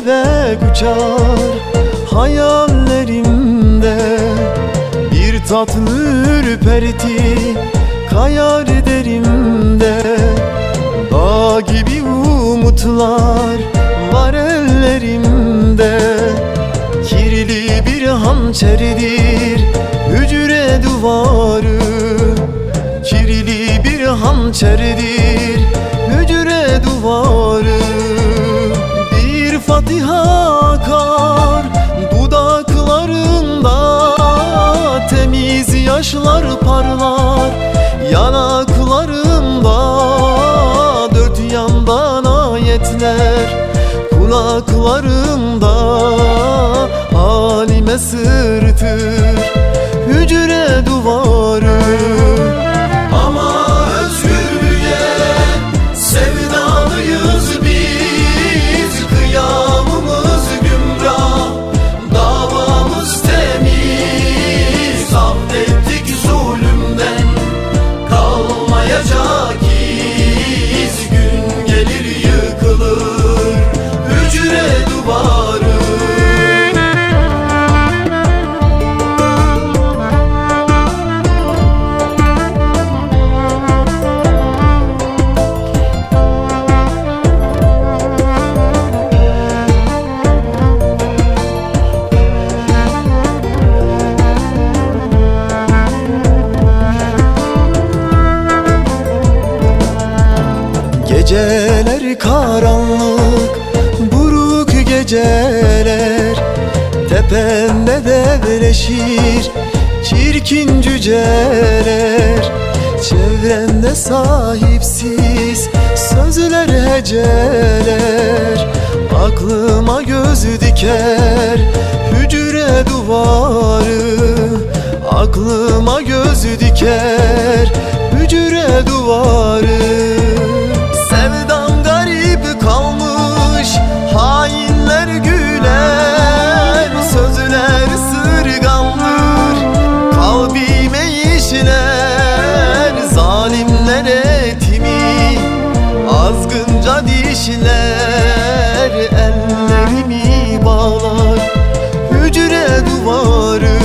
kelebek uçar hayallerimde. Bir tatlı ürperti kayar derimde. Dağ gibi umutlar var ellerimde. Kirli bir hançerdir hücre duvarı. Kirli bir hançerdir hücre duvarı kulaklarında Halime sırtır hücre duvarı Geceler karanlık, buruk geceler Tepemde devleşir çirkin cüceler Çevremde sahipsiz sözler heceler Aklıma göz diker hücre duvarı Aklıma göz diker hücre duvarı Dişler Ellerimi bağlar Hücre duvarı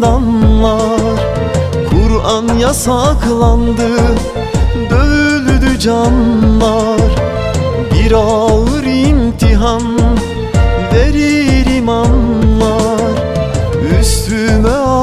zindanlar Kur'an yasaklandı Dövüldü canlar. Bir ağır imtihan Verir imanlar. Üstüme abanır